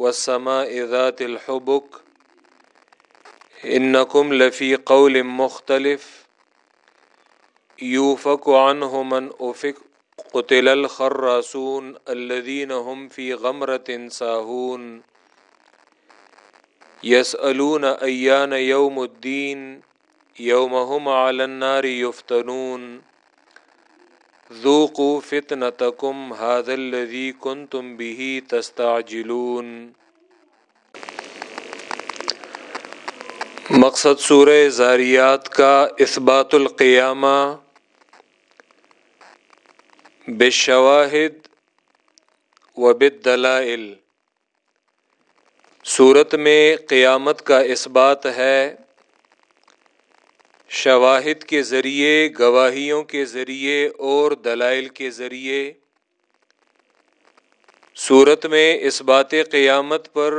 والسماء ذات الحبك. إنكم لفي قول مختلف. يوفك عنه من أفك قتل الخراسون الذين هم في غمرة ساهون. يسألون أيان يوم الدين. يوم هم على النار يفتنون. ذوقوا فتنتكم هذا الذي كنتم به تستعجلون۔ مقصد سورہ زاریات کا اثبات القیامہ۔ بشواہد و بالدلائل صورت میں قیامت کا اثبات ہے۔ شواہد کے ذریعے، گواہیوں کے ذریعے اور دلائل کے ذریعے۔ صورت میں اس بات قیامت پر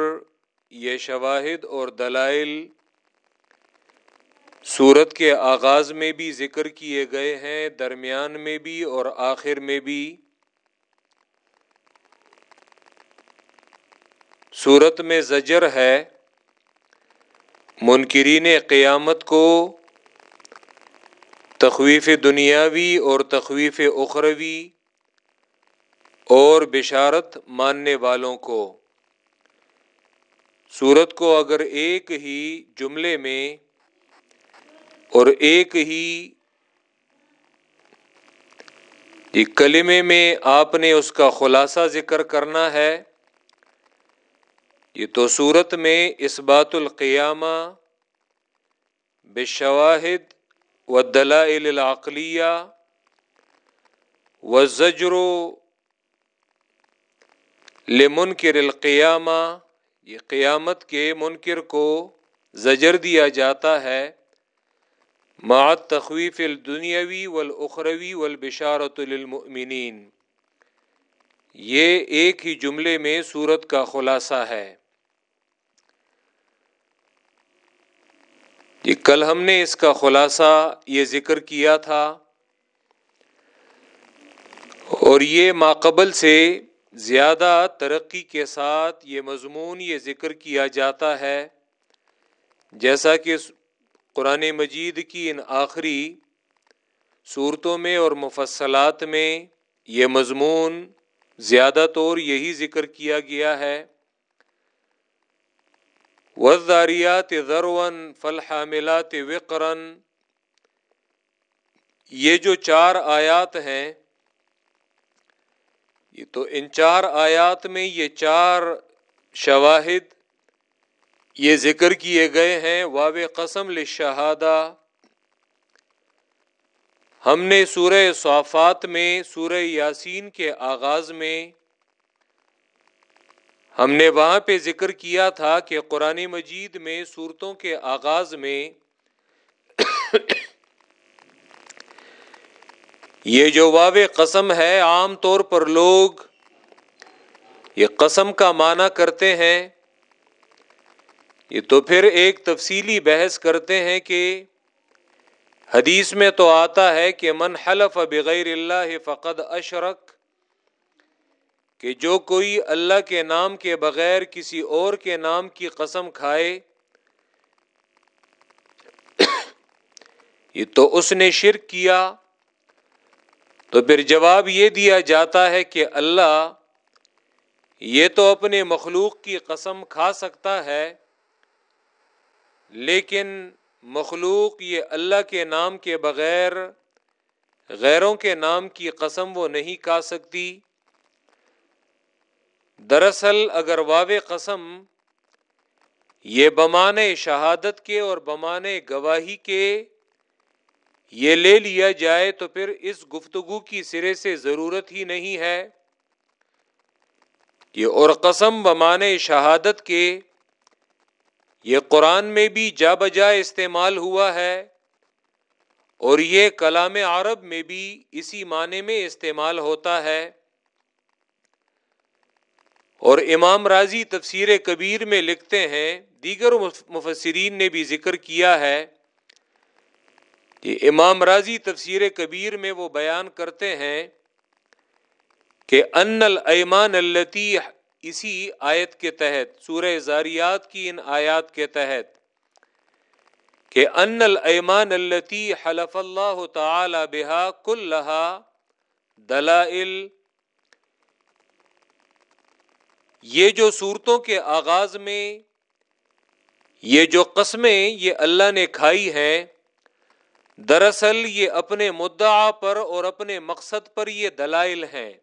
یہ شواہد اور دلائل صورت کے آغاز میں بھی ذکر کیے گئے ہیں، درمیان میں بھی اور آخر میں بھی۔ صورت میں زجر ہے، منکرین قیامت کو تخویف دنیاوی اور تخویف اخروی اور بشارت ماننے والوں کو۔ صورت کو اگر ایک ہی جملے میں اور ایک ہی جی کلمے میں آپ نے اس کا خلاصہ ذکر کرنا ہے، یہ تو صورت میں اس بات القیامہ بشواہد و دلائل العقلیہ و زجر لمنکر القیامہ یہ قیامت کے منکر کو زجر دیا جاتا ہے معت تخویف الدنیاوی والاخروی والبشارت للمؤمنین۔ یہ ایک ہی جملے میں صورت کا خلاصہ ہے۔ یہ کل ہم نے اس کا خلاصہ یہ ذکر کیا تھا اور یہ ماقبل سے زیادہ ترقی کے ساتھ یہ مضمون یہ ذکر کیا جاتا ہے، جیسا کہ قرآن مجید کی ان آخری صورتوں میں اور مفصلات میں یہ مضمون زیادہ طور یہی ذکر کیا گیا ہے۔ وزاریات ذرون فلحاملات وقرن یہ جو چار آیات ہیں، یہ تو ان چار آیات میں یہ چار شواہد یہ ذکر کیے گئے ہیں، واو قسم لشہادہ ہم نے سورہ صافات میں، سورہ یاسین کے آغاز میں ہم نے وہاں پہ ذکر کیا تھا کہ قرآن مجید میں صورتوں کے آغاز میں یہ جو واو قسم ہے، عام طور پر لوگ یہ قسم کا معنی کرتے ہیں۔ یہ تو پھر ایک تفصیلی بحث کرتے ہیں کہ حدیث میں تو آتا ہے کہ من حلف بغیر اللہ فقد اشرک۔ کہ جو کوئی اللہ کے نام کے بغیر کسی اور کے نام کی قسم کھائے، یہ تو اس نے شرک کیا۔ تو پھر جواب یہ دیا جاتا ہے کہ اللہ یہ تو اپنے مخلوق کی قسم کھا سکتا ہے، لیکن مخلوق یہ اللہ کے نام کے بغیر غیروں کے نام کی قسم وہ نہیں کھا سکتی۔ دراصل اگر واو قسم یہ بمانے شہادت کے اور بمانے گواہی کے یہ لے لیا جائے تو پھر اس گفتگو کی سرے سے ضرورت ہی نہیں ہے۔ یہ اور قسم بمانے شہادت کے یہ قرآن میں بھی جا بجا استعمال ہوا ہے اور یہ کلام عرب میں بھی اسی معنی میں استعمال ہوتا ہے۔ اور امام راضی تفسیر کبیر میں لکھتے ہیں، دیگر مفسرین نے بھی ذکر کیا ہے کہ امام راضی تفسیر کبیر میں وہ بیان کرتے ہیں کہ ان المان التی اسی آیت کے تحت، سورہ زاریات کی ان آیات کے تحت، کہ ان المان التی حلف اللہ تعالی بحا کل دلائل یہ جو صورتوں کے آغاز میں، یہ جو قسمیں یہ اللہ نے کھائی ہیں، دراصل یہ اپنے مدعا پر اور اپنے مقصد پر یہ دلائل ہیں۔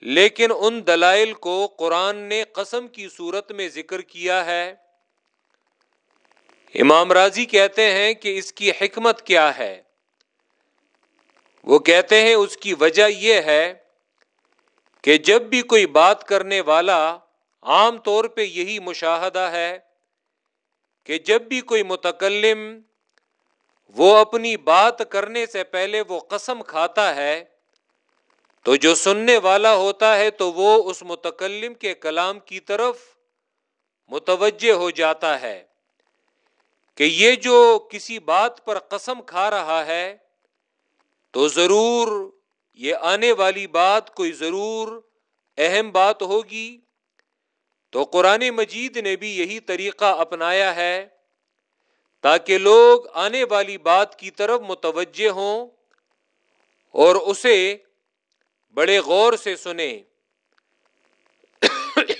لیکن ان دلائل کو قرآن نے قسم کی صورت میں ذکر کیا ہے۔ امام راضی کہتے ہیں کہ اس کی حکمت کیا ہے۔ وہ کہتے ہیں اس کی وجہ یہ ہے کہ جب بھی کوئی بات کرنے والا عام طور پہ یہی مشاہدہ ہے کہ جب بھی کوئی متکلم وہ اپنی بات کرنے سے پہلے وہ قسم کھاتا ہے، تو جو سننے والا ہوتا ہے تو وہ اس متکلم کے کلام کی طرف متوجہ ہو جاتا ہے کہ یہ جو کسی بات پر قسم کھا رہا ہے تو ضرور یہ آنے والی بات کوئی ضرور اہم بات ہوگی تو قرآن مجید نے بھی یہی طریقہ اپنایا ہے تاکہ لوگ آنے والی بات کی طرف متوجہ ہوں اور اسے بڑے غور سے سنیں۔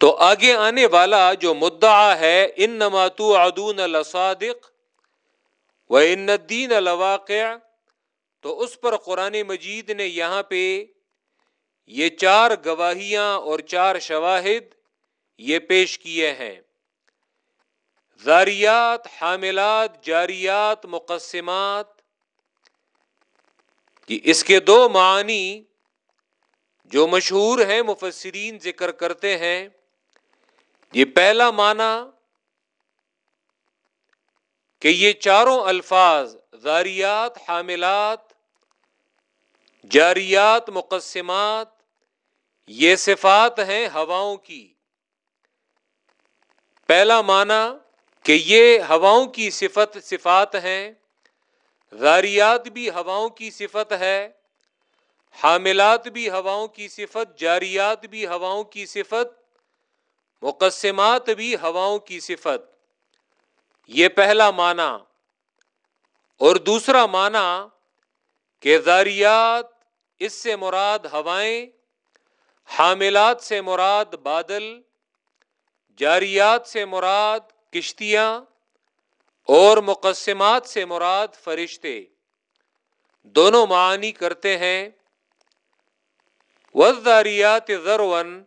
تو آگے آنے والا جو مدعا ہے ان نماتو ادون الصادق و ان دین الواقع تو اس پر قرآن مجید نے یہاں پہ یہ چار گواہیاں اور چار شواہد یہ پیش کیے ہیں۔ زاریات حاملات، جاریات، مقسمات۔ کہ اس کے دو معنی جو مشہور ہیں، مفسرین ذکر کرتے ہیں۔ یہ پہلا معنی کہ یہ چاروں الفاظ زاریات حاملات جاریات مقسمات، یہ صفات ہیں ہواؤں کی۔ پہلا معنی کہ یہ ہواؤں کی صفت، صفات ہیں۔ زاریات بھی ہواؤں کی صفت ہے۔ حاملات بھی ہواؤں کی صفت، جاریات بھی ہواؤں کی صفت، مقسمات بھی ہواؤں کی صفت۔ یہ پہلا معنی۔ اور دوسرا معنی کہ زاریات اس سے مراد ہوائیں، حاملات سے مراد بادل، جاریات سے مراد کشتیاں، اور مقسمات سے مراد فرشتے۔ دونوں معنی کرتے ہیں۔ وزاریات ذرون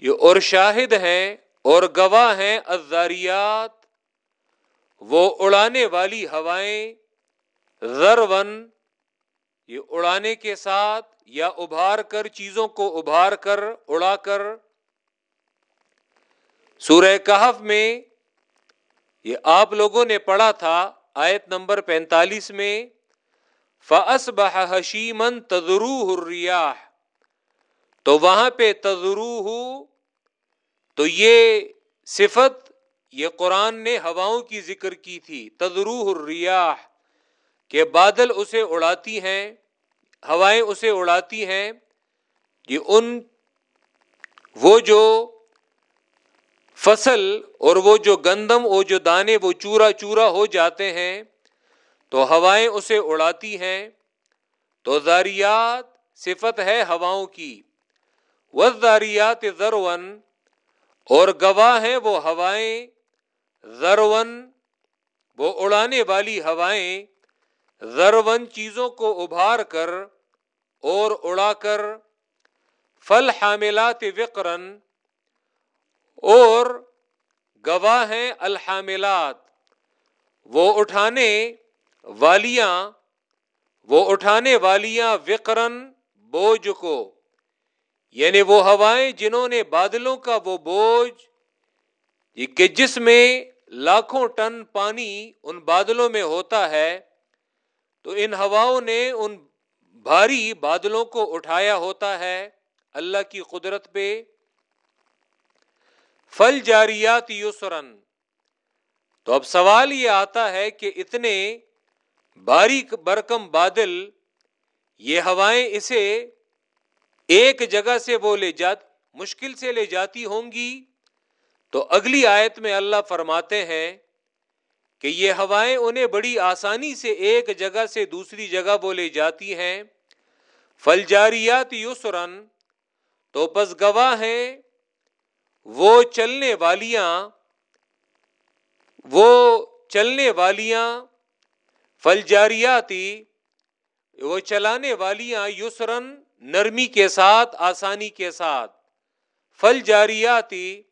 یہ اور شاہد ہیں اور گواہ ہیں ازاریات وہ اڑانے والی ہوائیں ذرون یہ اڑانے کے ساتھ یا ابھار کر چیزوں کو ابھار کر، اڑا کر۔ سورہ کہف میں یہ آپ لوگوں نے پڑھا تھا، آیت نمبر پینتالیس میں فس بحشیمن تدرو ہریاح تو وہاں پہ تدرو تو یہ صفت، یہ قرآن نے ہواؤں کی ذکر کی تھی تدرو الریاح کہ بادل اسے اڑاتی ہیں، ہوائیں اسے اڑاتی ہیں، یہ ان، وہ جو فصل اور وہ جو گندم وہ جو دانے، وہ چورا چورا ہو جاتے ہیں، تو ہوائیں اسے اڑاتی ہیں۔ تو زاریات صفت ہے ہواؤں کی۔ وزاریات ذرون اور گواہ ہیں وہ ہوائیں ذرون وہ اڑانے والی ہوائیں۔ ذرون چیزوں کو ابھار کر اور اڑا کر فل حاملات وقرن اور گواہ ہیں الحاملات، وہ اٹھانے والیاں، وہ اٹھانے والیاں وقرن بوجھ کو۔ یعنی وہ ہوائیں جنہوں نے بادلوں کا وہ بوجھ کہ جس میں لاکھوں ٹن پانی ان بادلوں میں ہوتا ہے تو ان ہواؤں نے ان بھاری بادلوں کو اٹھایا ہوتا ہے اللہ کی قدرت پہ۔ فل جاریات یسرن تو اب سوال یہ آتا ہے کہ اتنے باریک برکم بادل یہ ہوائیں اسے ایک جگہ سے وہ لے جات مشکل سے لے جاتی ہوں گی؟ تو اگلی آیت میں اللہ فرماتے ہیں کہ یہ ہوائیں انہیں بڑی آسانی سے ایک جگہ سے دوسری جگہ وہ لے جاتی ہیں۔ فلجاریات یسرن تو پس گواہ ہیں وہ چلنے والیاں، وہ چلنے والیاں فلجاریاتی وہ چلانے والیاں یسرن نرمی کے ساتھ، آسانی کے ساتھ۔ فل جاریاتی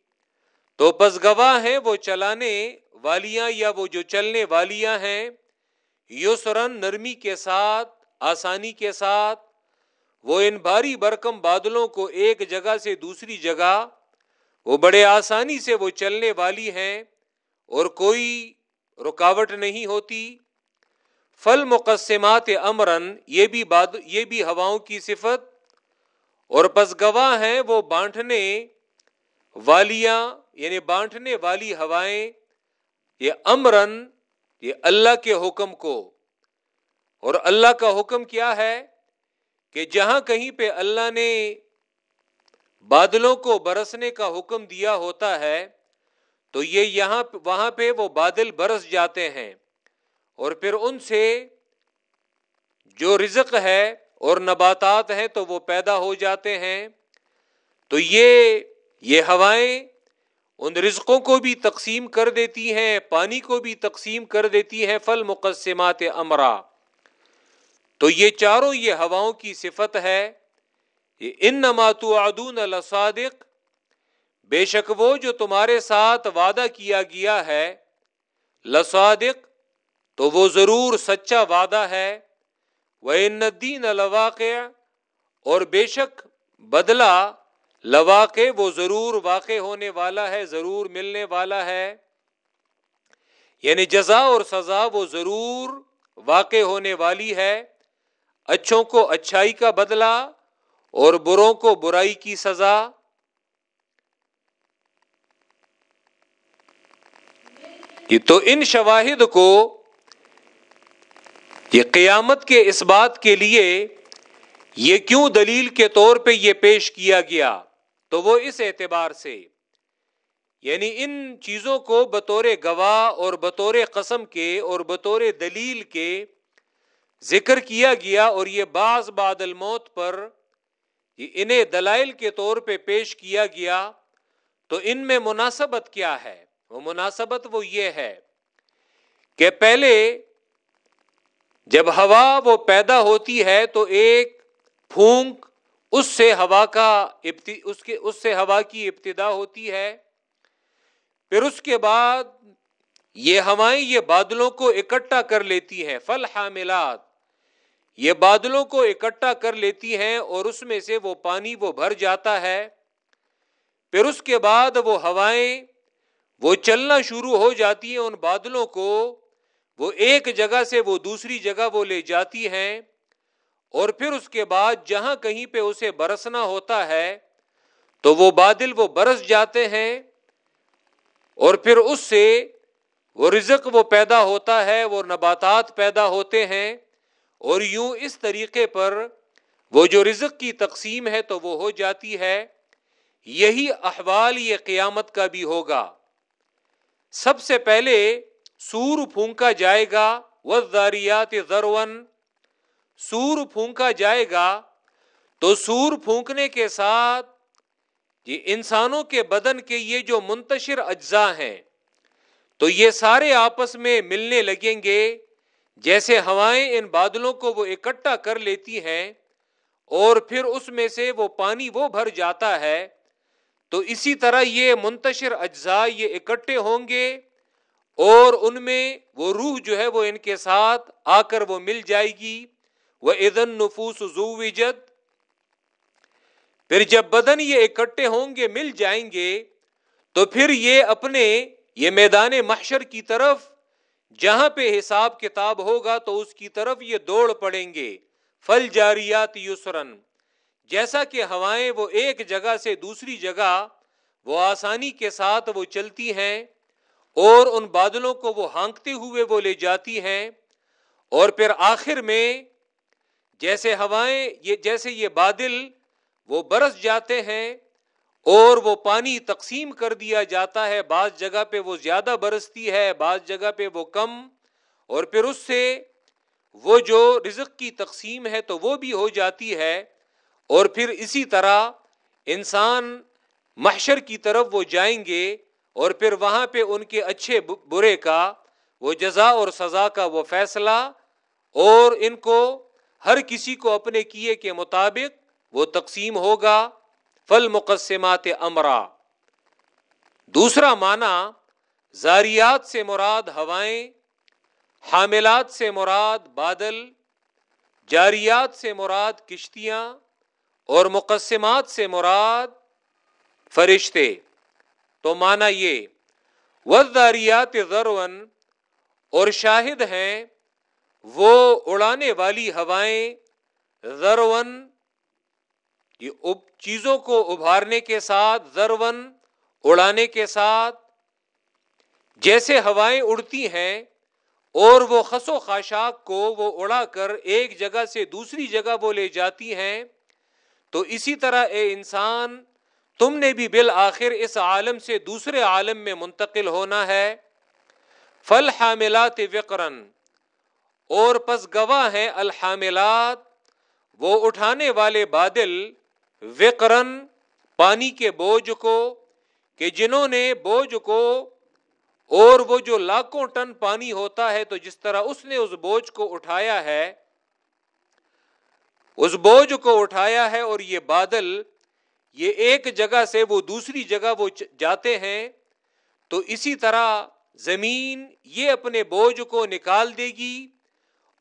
تو پس گواہ ہیں وہ چلانے والیاں یا وہ جو چلنے والیاں ہیں یسرن نرمی کے ساتھ، آسانی کے ساتھ، وہ ان بھاری برکم بادلوں کو ایک جگہ سے دوسری جگہ، وہ بڑے آسانی سے وہ چلنے والی ہیں اور کوئی رکاوٹ نہیں ہوتی۔ فل مقصمات امرن یہ بھی باد، یہ بھی ہواؤں کی صفت۔ اور پس گواہ ہیں وہ بانٹنے والیاں یعنی بانٹنے والی ہوائیں۔ یہ امرن یہ اللہ کے حکم کو، اور اللہ کا حکم کیا ہے کہ جہاں کہیں پہ اللہ نے بادلوں کو برسنے کا حکم دیا ہوتا ہے، تو یہ یہاں وہاں پہ وہ بادل برس جاتے ہیں۔ اور پھر ان سے جو رزق ہے اور نباتات ہیں تو وہ پیدا ہو جاتے ہیں۔ تو یہ یہ ہوائیں ان رزقوں کو بھی تقسیم کر دیتی ہیں پانی کو بھی تقسیم کر دیتی ہیں فل مقصمات امرا۔ تو یہ چاروں، یہ ہواؤں کی صفت ہے یہ ان نماتو ادون الصادق بے شک وہ جو تمہارے ساتھ وعدہ کیا گیا ہے، لصادق، تو وہ ضرور سچا وعدہ ہے۔ وہ ندین الواقع اور بے شک بدلا لواقع وہ ضرور واقع ہونے والا ہے، ضرور ملنے والا ہے۔ یعنی جزا اور سزا وہ ضرور واقع ہونے والی ہے۔ اچھوں کو اچھائی کا بدلہ اور بروں کو برائی کی سزا۔ تو ان شواہد کو یہ قیامت کے اس بات کے لیے یہ کیوں دلیل کے طور پہ یہ پیش کیا گیا؟ تو وہ اس اعتبار سے یعنی ان چیزوں کو بطور گواہ اور بطور قسم کے اور بطور دلیل کے ذکر کیا گیا اور یہ بعض بعد الموت پر انہیں دلائل کے طور پہ پیش کیا گیا، تو ان میں مناسبت کیا ہے؟ وہ مناسبت وہ یہ ہے کہ پہلے جب ہوا وہ پیدا ہوتی ہے تو ایک پھونک اس سے ہوا کا اس کے، اس سے ہوا کی ابتدا ہوتی ہے۔ پھر اس کے بعد یہ ہوائیں یہ بادلوں کو اکٹھا کر لیتی ہیں۔ فل حاملات۔ یہ بادلوں کو اکٹھا کر لیتی ہیں اور اس میں سے وہ پانی وہ بھر جاتا ہے۔ پھر اس کے بعد وہ ہوائیں وہ چلنا شروع ہو جاتی ہیں ان بادلوں کو۔ وہ ایک جگہ سے وہ دوسری جگہ وہ لے جاتی ہیں۔ اور پھر اس کے بعد جہاں کہیں پہ اسے برسنا ہوتا ہے، تو وہ بادل وہ برس جاتے ہیں اور پھر اس سے وہ رزق وہ پیدا ہوتا ہے، وہ نباتات پیدا ہوتے ہیں اور یوں اس طریقے پر وہ جو رزق کی تقسیم ہے تو وہ ہو جاتی ہے۔ یہی احوال یہ قیامت کا بھی ہوگا۔ سب سے پہلے سور پھونکا جائے گا۔ وزاریات ذرون سور پھونکا جائے گا تو سور پھونکنے کے ساتھ یہ انسانوں کے بدن کے یہ جو منتشر اجزاء ہیں، تو یہ سارے آپس میں ملنے لگیں گے۔ جیسے ہوائیں ان بادلوں کو وہ اکٹھا کر لیتی ہیں اور پھر اس میں سے وہ پانی وہ بھر جاتا ہے۔ تو اسی طرح یہ منتشر اجزاء یہ اکٹھے ہوں گے اور ان میں وہ روح جو ہے وہ ان کے ساتھ آ کر وہ مل جائے گی۔ وہ ادن نفوس زو پھر جب بدن یہ اکٹھے ہوں گے، مل جائیں گے، تو پھر یہ اپنے، یہ میدان محشر کی طرف، جہاں پہ حساب کتاب ہوگا، تو اس کی طرف یہ دوڑ پڑیں گے۔ فل جاریات یسرن جیسا کہ ہوائیں وہ ایک جگہ سے دوسری جگہ، وہ آسانی کے ساتھ وہ چلتی ہیں، اور ان بادلوں کو وہ ہانکتے ہوئے وہ لے جاتی ہیں۔ اور پھر آخر میں جیسے ہوائیں، یہ جیسے یہ بادل، وہ برس جاتے ہیں اور وہ پانی تقسیم کر دیا جاتا ہے۔ بعض جگہ پہ وہ زیادہ برستی ہے، بعض جگہ پہ وہ کم۔ اور پھر اس سے وہ جو رزق کی تقسیم ہے تو وہ بھی ہو جاتی ہے۔ اور پھر اسی طرح انسان محشر کی طرف وہ جائیں گے اور پھر وہاں پہ ان کے اچھے برے کا، وہ جزا اور سزا کا وہ فیصلہ اور ان کو ہر کسی کو اپنے کیے کے مطابق وہ تقسیم ہوگا فل مقصمات امرا۔ دوسرا معنی، زاریات سے مراد ہوائیں، حاملات سے مراد بادل، جاریات سے مراد کشتیاں، اور مقصمات سے مراد فرشتے۔ تو مانا یہ وزاریات ضرون اور شاہد ہیں وہ اڑانے والی ہوائیں ذرون یہ چیزوں کو ابھارنے کے ساتھ ذرون اڑانے کے ساتھ جیسے ہوائیں اڑتی ہیں اور وہ خس و خاشاک کو وہ اڑا کر ایک جگہ سے دوسری جگہ وہ لے جاتی ہیں تو اسی طرح اے انسان تم نے بھی بالآخر اس عالم سے دوسرے عالم میں منتقل ہونا ہے فل حاملات وقرن اور پس گواہ ہیں الحاملات، وہ اٹھانے والے بادل وقرن پانی کے بوجھ کو، کہ جنہوں نے بوجھ کو اور وہ جو لاکھوں ٹن پانی ہوتا ہے، تو جس طرح اس نے اس بوجھ کو اٹھایا ہے، اس بوجھ کو اٹھایا ہے اور یہ بادل، یہ ایک جگہ سے وہ دوسری جگہ وہ جاتے ہیں، تو اسی طرح زمین یہ اپنے بوجھ کو نکال دے گی۔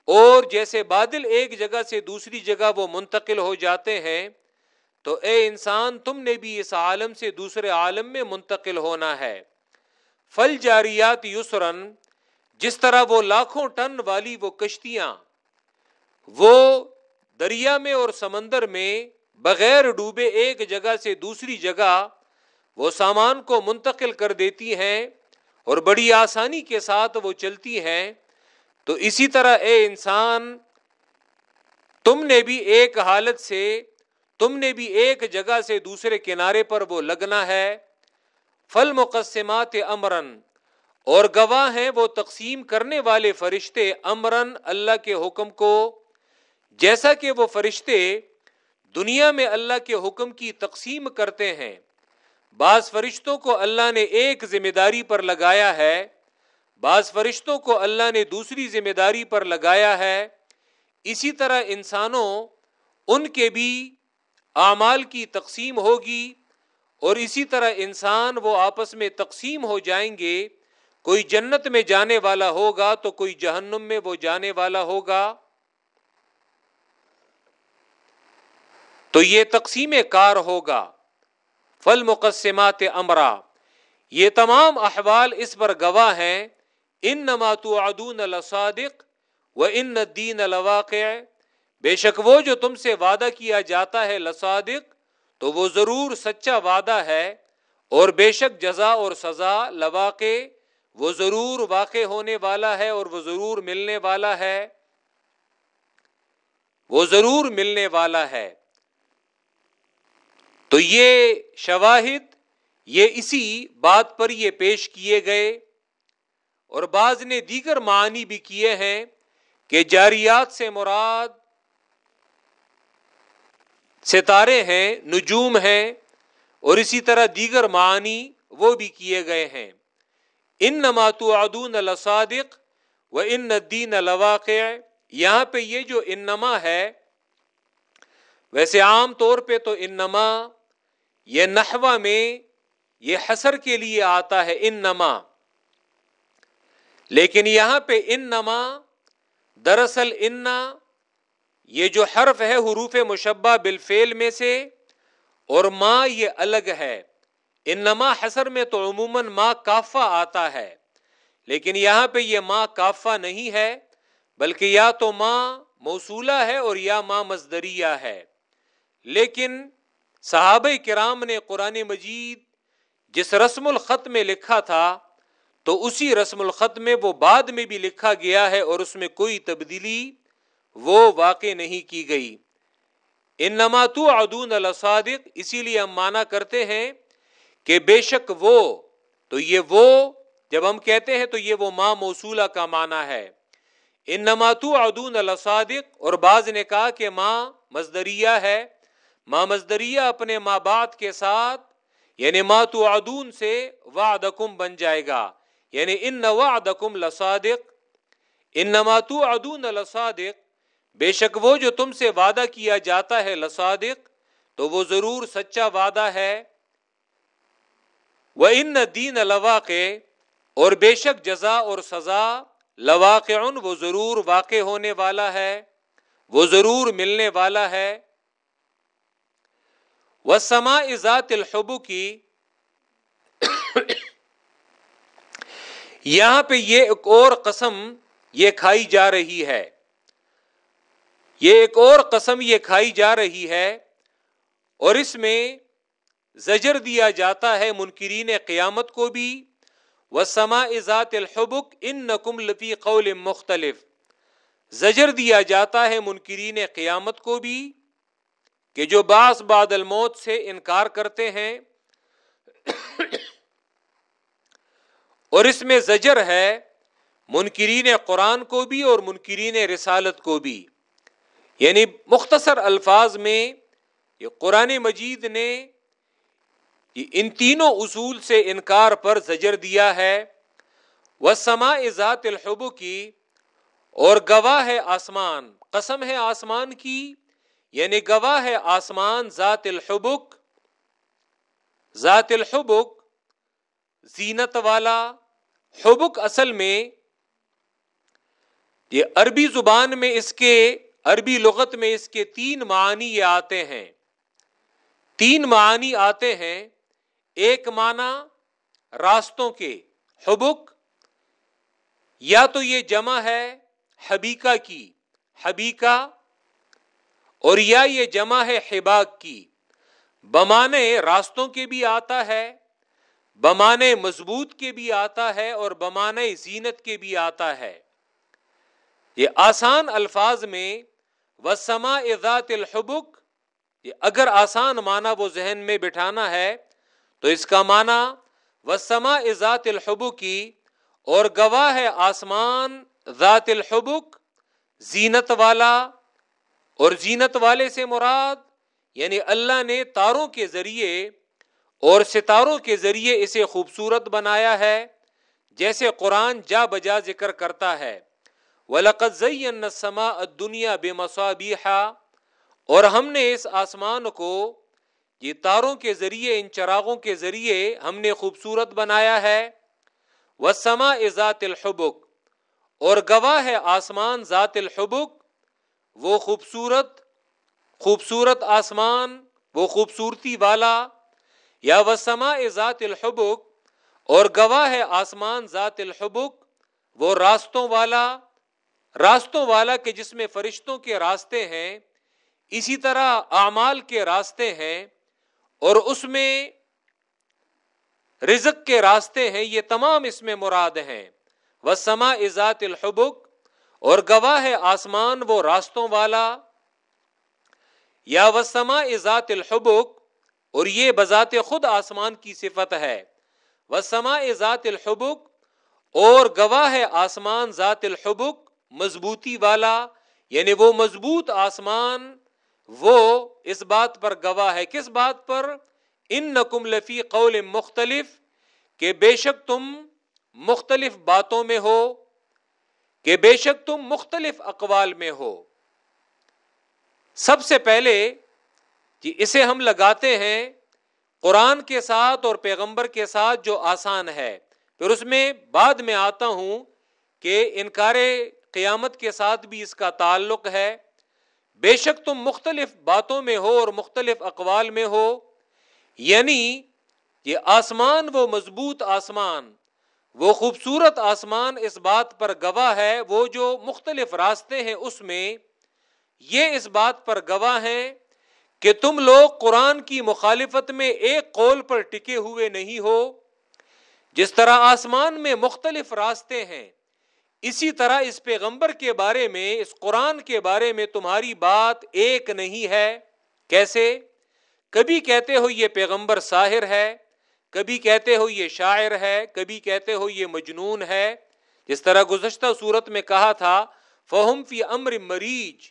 اور جیسے بادل ایک جگہ سے دوسری جگہ وہ منتقل ہو جاتے ہیں، تو اے انسان، تم نے بھی اس عالم سے دوسرے عالم میں منتقل ہونا ہے۔ فل جاریات یسرن جس طرح وہ لاکھوں ٹن والی وہ کشتیاں، وہ دریا میں اور سمندر میں بغیر ڈوبے ایک جگہ سے دوسری جگہ وہ سامان کو منتقل کر دیتی ہیں اور بڑی آسانی کے ساتھ وہ چلتی ہیں۔ تو اسی طرح اے انسان، تم نے بھی ایک حالت سے، تم نے بھی ایک جگہ سے دوسرے کنارے پر وہ لگنا ہے۔ فل مقصمات امرن، اور گواہ ہیں وہ تقسیم کرنے والے فرشتے امرن اللہ کے حکم کو۔ جیسا کہ وہ فرشتے دنیا میں اللہ کے حکم کی تقسیم کرتے ہیں، بعض فرشتوں کو اللہ نے ایک ذمہ داری پر لگایا ہے۔ بعض فرشتوں کو اللہ نے دوسری ذمہ داری پر لگایا ہے۔ اسی طرح انسانوں ان کے بھی اعمال کی تقسیم ہوگی اور اسی طرح انسان وہ آپس میں تقسیم ہو جائیں گے۔ کوئی جنت میں جانے والا ہوگا تو کوئی جہنم میں وہ جانے والا ہوگا۔ تو یہ تقسیم کار ہوگا۔ فل مقصمات امرا۔ یہ تمام احوال اس پر گواہ ہیں۔ ان نماتو ادون الصادق و ان دین الواقع بے شک وہ جو تم سے وعدہ کیا جاتا ہے لصادق، تو وہ ضرور سچا وعدہ ہے، اور بے شک جزا اور سزا لواقع وہ ضرور واقع ہونے والا ہے اور وہ ضرور ملنے والا ہے۔ وہ ضرور ملنے والا ہے۔ تو یہ شواہد، یہ اسی بات پر یہ پیش کیے گئے۔ اور بعض نے دیگر معنی بھی کیے ہیں کہ جاریات سے مراد ستارے ہیں، نجوم ہیں، اور اسی طرح دیگر معنی وہ بھی کیے گئے ہیں۔ ان نماتو ادون الصادق و ان ندین الواقع یہاں پہ یہ جو انما ہے، ویسے عام طور پہ تو انما، یہ نحوا میں یہ حسر کے لیے آتا ہے، انما۔ لیکن یہاں پہ ان نما دراصل انا یہ جو حرف ہے حروف مشبہ بالفیل میں سے، اور ماں یہ الگ ہے۔ ان نما حسر میں تو عموماً ماں کافا آتا ہے، لیکن یہاں پہ یہ ماں کافا نہیں ہے، بلکہ یا تو ماں موصولہ ہے اور یا ماں مزدریہ ہے۔ لیکن صحابہ کرام نے قرآن مجید جس رسم الخط میں لکھا تھا تو اسی رسم الخط میں وہ بعد میں بھی لکھا گیا ہے اور اس میں کوئی تبدیلی وہ واقع نہیں کی گئی۔ ان نماتو ادون الصادق اسی لیے ہم مانا کرتے ہیں کہ بے شک وہ، تو یہ وہ، جب ہم کہتے ہیں تو یہ وہ ماں موصولہ کا معنی ہے۔ ان نماتو ادون الصادق اور بعض نے کہا کہ ماں مزدریہ ہے۔ ماں مزدریہ اپنے ماں باپ کے ساتھ یعنی ماتو ادون سے وعدکم بن جائے گا۔ یعنی ان وعدکم لصادق ان نماتو ادون الصادق بے شک وہ جو تم سے وعدہ کیا جاتا ہے لصادق، تو وہ ضرور سچا وعدہ ہے۔ وہ ان دین لواقع، اور بے شک جزا اور سزا لواقع، وہ ضرور واقع ہونے والا ہے، وہ ضرور ملنے والا ہے۔ وہ سما ذات الحبو کی یہاں پہ یہ ایک اور قسم یہ کھائی جا رہی ہے۔ یہ ایک اور قسم یہ کھائی جا رہی ہے اور اس میں زجر دیا جاتا ہے منکرین قیامت کو بھی۔ وہ سما ذات الحبک ان نقم لفی قول مختلف۔ زجر دیا جاتا ہے منکرین قیامت کو بھی کہ جو باس باد الموت سے انکار کرتے ہیں۔ اور اس میں زجر ہے منکرین قرآن کو بھی اور منکرین رسالت کو بھی۔ یعنی مختصر الفاظ میں یہ قرآن مجید نے ان تینوں اصول سے انکار پر زجر دیا ہے۔ وہ سما ذات الحب کی اور گواہ ہے آسمان، قسم ہے آسمان کی یعنی گواہ ہے آسمان ذات الحبک ذات الحبک زینت والا حبک اصل میں یہ عربی زبان میں اس کے عربی لغت میں اس کے تین معنی یہ آتے ہیں۔ تین معنی آتے ہیں۔ ایک معنی راستوں کے حبک، یا تو یہ جمع ہے حبیقہ کی حبیقہ اور یا یہ جمع ہے حباق کی۔ بمانے راستوں کے بھی آتا ہے۔ بمانے مضبوط کے بھی آتا ہے اور بمانے زینت کے بھی آتا ہے۔ یہ آسان الفاظ میں وسما ازات الحبک اگر آسان معنی وہ ذہن میں بٹھانا ہے، تو اس کا معنی وسما ازات الحبک کی اور گواہ ہے آسمان ذات الحبک زینت والا۔ اور زینت والے سے مراد یعنی اللہ نے تاروں کے ذریعے اور ستاروں کے ذریعے اسے خوبصورت بنایا ہے، جیسے قرآن جا بجا ذکر کرتا ہے۔ ولقت سما دنیا بے مسابیحا اور ہم نے اس آسمان کو، یہ تاروں کے ذریعے، ان چراغوں کے ذریعے ہم نے خوبصورت بنایا ہے۔ وہ سما ذات الحبک اور گواہ ہے آسمان ذات الحبک، وہ خوبصورت خوبصورت آسمان، وہ خوبصورتی والا۔ یا وہ سما ذات الحبک اور گواہ ہے آسمان ذات الحبک، وہ راستوں والا راستوں والا کے جس میں فرشتوں کے راستے ہیں، اسی طرح اعمال کے راستے ہیں، اور اس میں رزق کے راستے ہیں، یہ تمام اس میں مراد ہیں۔ وہ سما الحبک، اور گواہ ہے آسمان، وہ راستوں والا۔ یا وہ سما الحبک اور یہ بذات خود آسمان کی صفت ہے۔ وہ سما ازات الحبک اور گواہ ہے آسمان ذات الحبک مضبوطی والا یعنی وہ مضبوط آسمان، وہ اس بات پر گواہ ہے۔ کس بات پر؟ ان نقم لفی قول مختلف، کہ بے شک تم مختلف باتوں میں ہو، کہ بے شک تم مختلف اقوال میں ہو۔ سب سے پہلے کہ اسے ہم لگاتے ہیں قرآن کے ساتھ اور پیغمبر کے ساتھ جو آسان ہے۔ پھر اس میں بعد میں آتا ہوں کہ انکار قیامت کے ساتھ بھی اس کا تعلق ہے۔ بے شک تم مختلف باتوں میں ہو اور مختلف اقوال میں ہو۔ یعنی یہ آسمان وہ مضبوط آسمان، وہ خوبصورت آسمان اس بات پر گواہ ہے، وہ جو مختلف راستے ہیں اس میں، یہ اس بات پر گواہ ہیں کہ تم لوگ قرآن کی مخالفت میں ایک قول پر ٹکے ہوئے نہیں ہو، جس طرح آسمان میں مختلف راستے ہیں، اسی طرح اس پیغمبر کے بارے میں، اس قرآن کے بارے میں تمہاری بات ایک نہیں ہے۔ کیسے؟ کبھی کہتے ہو یہ پیغمبر ساحر ہے، کبھی کہتے ہو یہ شاعر ہے، کبھی کہتے ہو یہ مجنون ہے۔ جس طرح گزشتہ صورت میں کہا تھا فہم فی امر مریض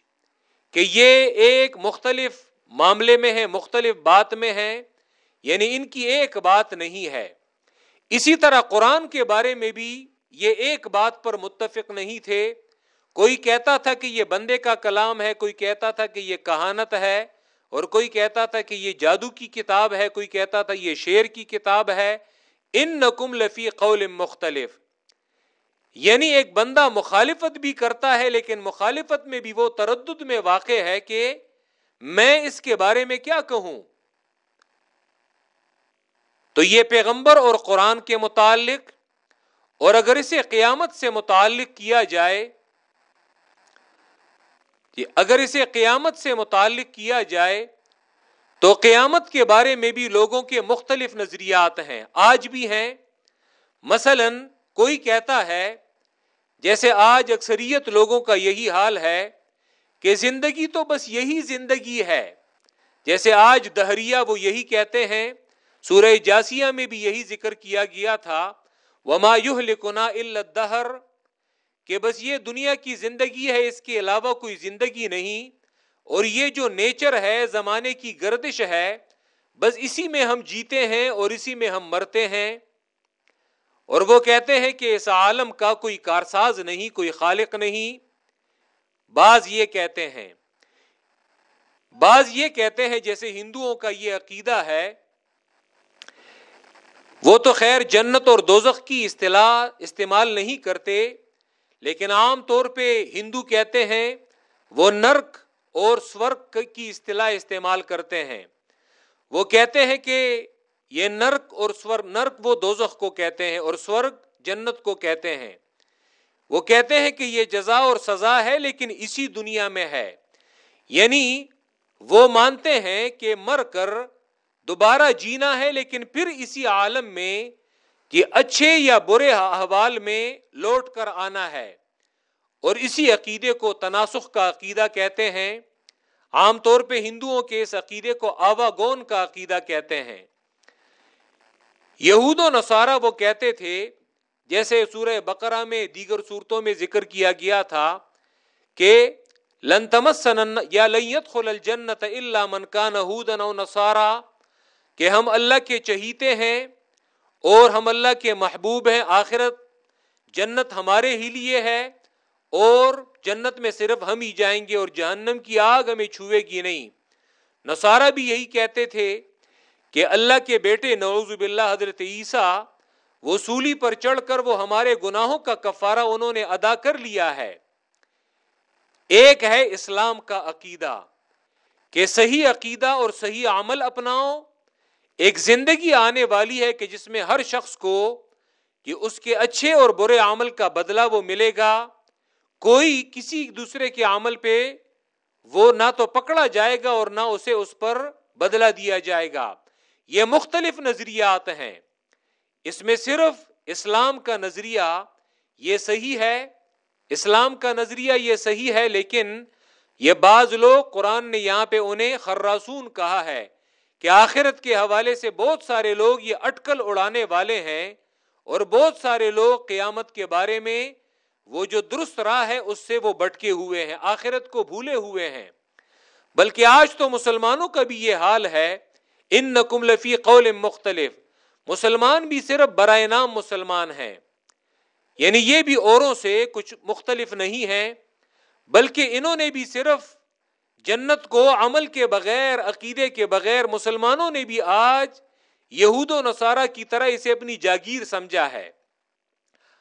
کہ یہ ایک مختلف معاملے میں ہے مختلف بات میں ہے یعنی ان کی ایک بات نہیں ہے۔ اسی طرح قرآن کے بارے میں بھی یہ ایک بات پر متفق نہیں تھے۔ کوئی کہتا تھا کہ یہ بندے کا کلام ہے، کوئی کہتا تھا کہ یہ کہانت ہے، اور کوئی کہتا تھا کہ یہ جادو کی کتاب ہے، کوئی کہتا تھا یہ شیر کی کتاب ہے۔ ان نقم لفی قول مختلف۔ یعنی ایک بندہ مخالفت بھی کرتا ہے، لیکن مخالفت میں بھی وہ تردد میں واقع ہے کہ میں اس کے بارے میں کیا کہوں؟ تو یہ پیغمبر اور قرآن کے متعلق، اور اگر اسے قیامت سے متعلق کیا جائے اگر اسے قیامت سے متعلق کیا جائے، تو قیامت کے بارے میں بھی لوگوں کے مختلف نظریات ہیں، آج بھی ہیں۔ مثلا، کوئی کہتا ہے، جیسے آج اکثریت لوگوں کا یہی حال ہے کہ زندگی تو بس یہی زندگی ہے۔ جیسے آج دہریا وہ یہی کہتے ہیں، سورہ جاسیہ میں بھی یہی ذکر کیا گیا تھا۔ وما لکنا الدہر کہ بس یہ دنیا کی زندگی ہے، اس کے علاوہ کوئی زندگی نہیں۔ اور یہ جو نیچر ہے، زمانے کی گردش ہے، بس اسی میں ہم جیتے ہیں اور اسی میں ہم مرتے ہیں۔ اور وہ کہتے ہیں کہ اس عالم کا کوئی کارساز نہیں، کوئی خالق نہیں۔ بعض یہ کہتے ہیں، بعض یہ کہتے ہیں جیسے ہندوؤں کا یہ عقیدہ ہے، وہ تو خیر جنت اور دوزخ کی اصطلاح استعمال نہیں کرتے، لیکن عام طور پہ ہندو کہتے ہیں وہ نرک اور سورگ کی اصطلاح استعمال کرتے ہیں۔ وہ کہتے ہیں کہ یہ نرک اور سور، نرک وہ دوزخ کو کہتے ہیں اور سورگ جنت کو کہتے ہیں۔ وہ کہتے ہیں کہ یہ جزا اور سزا ہے لیکن اسی دنیا میں ہے۔ یعنی وہ مانتے ہیں کہ مر کر دوبارہ جینا ہے لیکن پھر اسی عالم میں کہ اچھے یا برے احوال میں لوٹ کر آنا ہے۔ اور اسی عقیدے کو تناسخ کا عقیدہ کہتے ہیں۔ عام طور پہ ہندوؤں کے اس عقیدے کو آوا گون کا عقیدہ کہتے ہیں۔ یہود و نصارہ وہ کہتے تھے جیسے سورہ بقرہ میں دیگر صورتوں میں ذکر کیا گیا تھا کہ لن تمسن یا لینت خل الجنت اللہ من کا نسارا کہ ہم اللہ کے چہیتے ہیں اور ہم اللہ کے محبوب ہیں، آخرت جنت ہمارے ہی لیے ہے اور جنت میں صرف ہم ہی جائیں گے اور جہنم کی آگ ہمیں چھوئے گی نہیں۔ نصارہ بھی یہی کہتے تھے کہ اللہ کے بیٹے نوز باللہ حضرت عیسیٰ وہ سولی پر چڑھ کر وہ ہمارے گناہوں کا کفارہ انہوں نے ادا کر لیا ہے۔ ایک ہے اسلام کا عقیدہ، کہ صحیح عقیدہ اور صحیح عمل اپناؤ۔ ایک زندگی آنے والی ہے کہ جس میں ہر شخص کو کہ اس کے اچھے اور برے عمل کا بدلہ وہ ملے گا۔ کوئی کسی دوسرے کے عمل پہ وہ نہ تو پکڑا جائے گا اور نہ اسے اس پر بدلہ دیا جائے گا۔ یہ مختلف نظریات ہیں۔ اس میں صرف اسلام کا نظریہ یہ صحیح ہے، اسلام کا نظریہ یہ صحیح ہے، لیکن یہ بعض لوگ قرآن نے یہاں پہ انہیں خراسون کہا ہے کہ آخرت کے حوالے سے بہت سارے لوگ یہ اٹکل اڑانے والے ہیں اور بہت سارے لوگ قیامت کے بارے میں وہ جو درست راہ ہے اس سے وہ بٹکے ہوئے ہیں، آخرت کو بھولے ہوئے ہیں۔ بلکہ آج تو مسلمانوں کا بھی یہ حال ہے ان نقم لفی قول مختلف۔ مسلمان بھی صرف برائے نام مسلمان ہیں۔ یعنی یہ بھی اوروں سے کچھ مختلف نہیں ہے بلکہ انہوں نے بھی صرف جنت کو عمل کے بغیر، عقیدے کے بغیر مسلمانوں نے بھی آج یہود و نصارہ کی طرح اسے اپنی جاگیر سمجھا ہے۔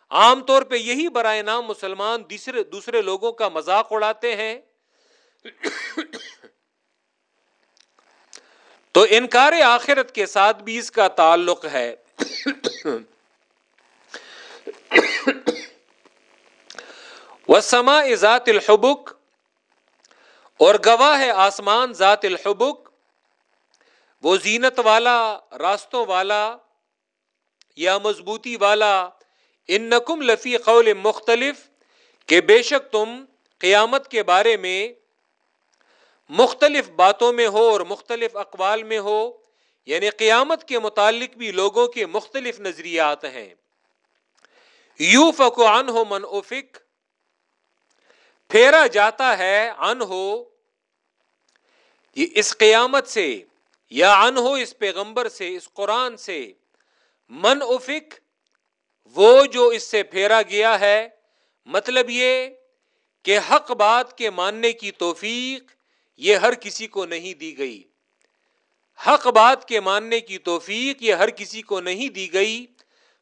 عام طور پہ یہی برائے نام مسلمان دوسرے دوسرے لوگوں کا مذاق اڑاتے ہیں۔ تو انکار آخرت کے ساتھ بھی اس کا تعلق ہے۔ وسما ذات الحبک اور گواہ ہے آسمان ذات الحبک۔ وہ زینت والا، راستوں والا یا مضبوطی والا۔ ان نقم لفی قول مختلف کہ بے شک تم قیامت کے بارے میں مختلف باتوں میں ہو اور مختلف اقوال میں ہو یعنی قیامت کے متعلق بھی لوگوں کے مختلف نظریات ہیں۔ یو فکوان ہو من افک پھیرا جاتا ہے ان ہو یہ اس قیامت سے، یا ان ہو اس پیغمبر سے، اس قرآن سے۔ من افک وہ جو اس سے پھیرا گیا ہے مطلب یہ کہ حق بات کے ماننے کی توفیق یہ ہر کسی کو نہیں دی گئی۔ حق بات کے ماننے کی توفیق یہ ہر کسی کو نہیں دی گئی،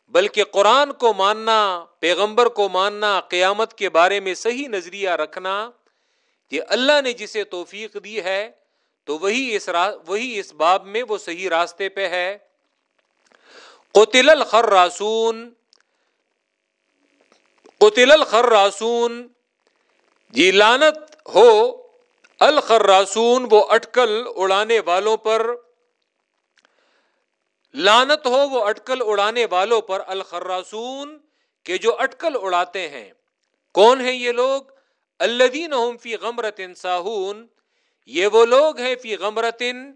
بلکہ قرآن کو ماننا، پیغمبر کو ماننا، قیامت کے بارے میں صحیح نظریہ رکھنا، یہ اللہ نے جسے توفیق دی ہے، تو وہی اس را، وہی اس باب میں وہ صحیح راستے پہ ہے۔ قتل الخراسون۔ قتل الخراسون۔ جی لانت ہو الخراسون وہ اٹکل اڑانے والوں پر لانت ہو، وہ اٹکل اڑانے والوں پر الخراسون کے جو اٹکل اڑاتے ہیں۔ کون ہیں یہ لوگ؟ الدین فی غمرتن ساہون۔ یہ وہ لوگ ہیں فی غمرتن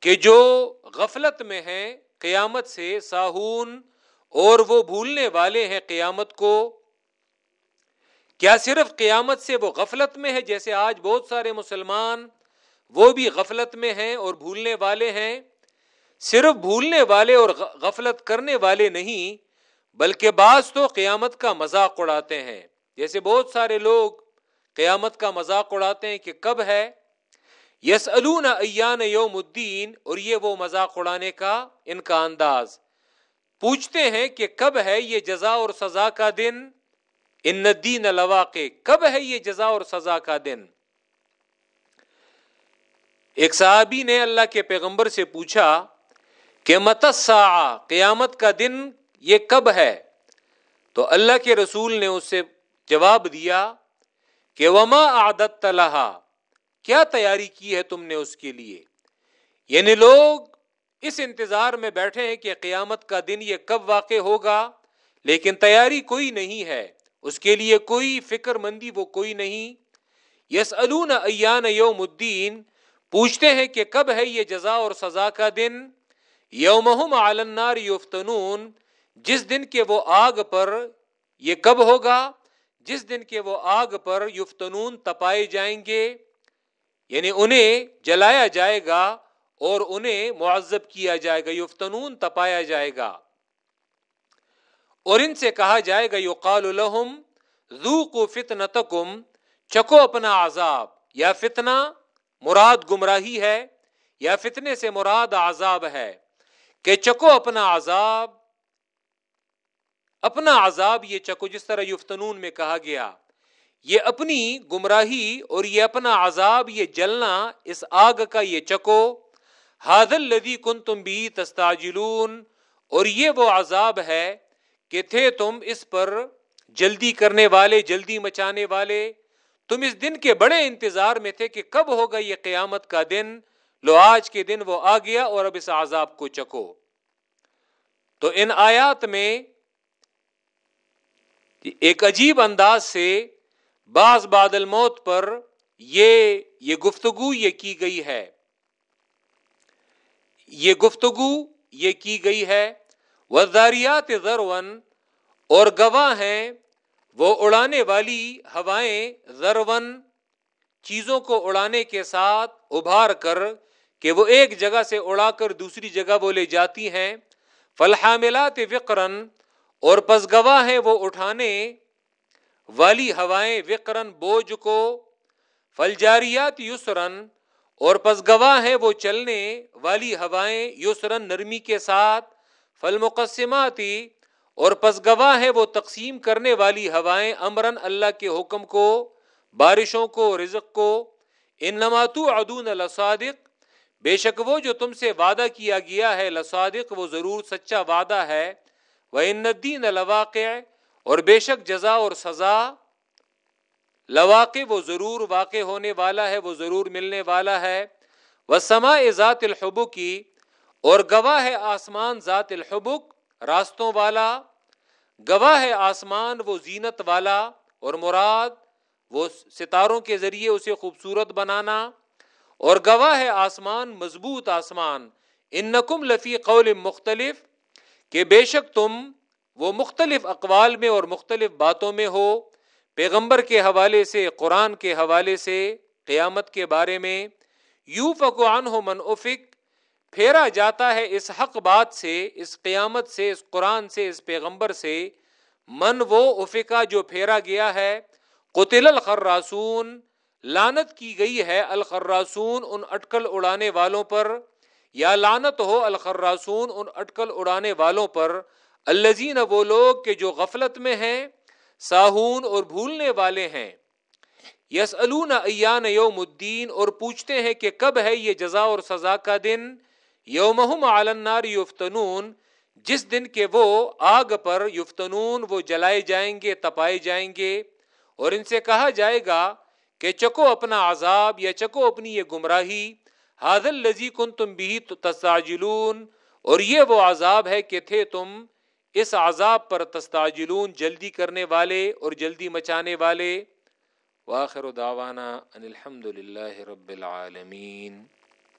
کہ جو غفلت میں ہیں، قیامت سے ساہون، اور وہ بھولنے والے ہیں قیامت کو۔ کیا صرف قیامت سے وہ غفلت میں ہے جیسے آج بہت سارے مسلمان وہ بھی غفلت میں ہیں اور بھولنے والے ہیں؟ صرف بھولنے والے اور غفلت کرنے والے نہیں، بلکہ بعض تو قیامت کا مذاق اڑاتے ہیں۔ جیسے بہت سارے لوگ قیامت کا مذاق اڑاتے ہیں کہ کب ہے؟ یس ایان یوم الدین، اور یہ وہ مذاق اڑانے کا ان کا انداز۔ پوچھتے ہیں کہ کب ہے یہ جزا اور سزا کا دن؟ ان دین الواقع کب ہے یہ جزا اور سزا کا دن؟ ایک صحابی نے اللہ کے پیغمبر سے پوچھا کہ متسا قیامت کا دن یہ کب ہے؟ تو اللہ کے رسول نے اس سے جواب دیا کہ وما عادت لہا، کیا تیاری کی ہے تم نے اس کے لیے؟ یعنی لوگ اس انتظار میں بیٹھے ہیں کہ قیامت کا دن یہ کب واقع ہوگا، لیکن تیاری کوئی نہیں ہے۔ اس کے لیے کوئی فکر مندی وہ کوئی نہیں۔ یس ایان یوم الدین، پوچھتے ہیں کہ کب ہے یہ جزا اور سزا کا دن؟ یوم عالنار یفتنون، جس دن کے وہ آگ پر یہ کب ہوگا؟ جس دن کے وہ آگ پر یفتنون تپائے جائیں گے۔ یعنی انہیں جلایا جائے گا اور انہیں معذب کیا جائے گا، یفتنون تپایا جائے گا۔ اور ان سے کہا جائے گا، یقال الحم ذوقوا فتنتکم چکو اپنا عذاب۔ یا فتنہ مراد گمراہی ہے، یا فتنے سے مراد عذاب ہے؟ کہ چکو اپنا عذاب اپنا عذاب یہ چکو جس طرح یفتنون میں کہا گیا۔ یہ اپنی گمراہی اور یہ اپنا عذاب، یہ جلنا، اس آگ کا یہ چکو حاضل لدی کن تم بھی تستاجلون اور یہ وہ عذاب ہے کہ تھے تم اس پر جلدی کرنے والے، جلدی مچانے والے۔ تم اس دن کے بڑے انتظار میں تھے کہ کب ہوگا یہ قیامت کا دن۔ لو آج کے دن وہ آ گیا اور اب اس عذاب کو چکو تو ان آیات میں ایک عجیب انداز سے بعض بادل موت پر یہ یہ گفتگو یہ کی گئی ہے۔ یہ گفتگو یہ کی گئی ہے۔ وزاریات ذرون اور گواہ ہیں، وہ اڑانے والی ہوائیں ذرون، چیزوں کو اڑانے کے ساتھ ابھار کر کہ وہ ایک جگہ سے اڑا کر دوسری جگہ وہ لے جاتی ہیں۔ فلحاملات وقرن اور پس گواہ ہیں وہ اٹھانے والی ہوائیں وقرن بوجھ کو۔ فلجاریات یسرن اور پس گواہ ہیں وہ چلنے والی ہوائیں یسرن نرمی کے ساتھ۔ فل مقصماتی اور پس گواہ ہے وہ تقسیم کرنے والی ہوائیں امرن اللہ کے حکم کو، بارشوں کو، رزق کو۔ ان نماتو ادون الصادق بے شک وہ جو تم سے وعدہ کیا گیا ہے لصادق، وہ ضرور سچا وعدہ ہے۔ وہ الدین لواقع، اور بے شک جزا اور سزا، لواقع وہ ضرور واقع ہونے والا ہے، وہ ضرور ملنے والا ہے۔ وہ سما ذات الحبو کی اور گواہ ہے آسمان ذات الحبک، راستوں والا۔ گواہ ہے آسمان، وہ زینت والا۔ اور مراد، وہ ستاروں کے ذریعے اسے خوبصورت بنانا۔ اور گواہ ہے آسمان، مضبوط آسمان۔ ان نقم لفی قول مختلف، کہ بے شک تم وہ مختلف اقوال میں اور مختلف باتوں میں ہو۔ پیغمبر کے حوالے سے، قرآن کے حوالے سے، قیامت کے بارے میں یو فقوان ہو من افق پھیرا جاتا ہے اس حق بات سے، اس قیامت سے، اس قرآن سے، اس پیغمبر سے۔ من وہ افقا جو پھیرا گیا ہے۔ قتل الخراسون لانت کی گئی ہے الخراسون ان اٹکل اڑانے والوں پر۔ یا لانت ہو الخراسون ان اٹکل اڑانے والوں پر۔ الزین وہ لوگ کہ جو غفلت میں ہیں، ساہون اور بھولنے والے ہیں۔ یس ایان یوم الدین اور پوچھتے ہیں کہ کب ہے یہ جزا اور سزا کا دن۔ یومہم یوم عالنار یفتنون، جس دن کے وہ آگ پر یفتنون، وہ جلائے جائیں گے، تپائے جائیں گے۔ اور ان سے کہا جائے گا کہ چکو اپنا عذاب یا چکو اپنی یہ گمراہی حاضل لذی کن تم بھی تستاجلون اور یہ وہ عذاب ہے کہ تھے تم اس عذاب پر تستاجلون جلدی کرنے والے اور جلدی مچانے والے۔ واخر دعوانا ان الحمد للہ رب العالمین۔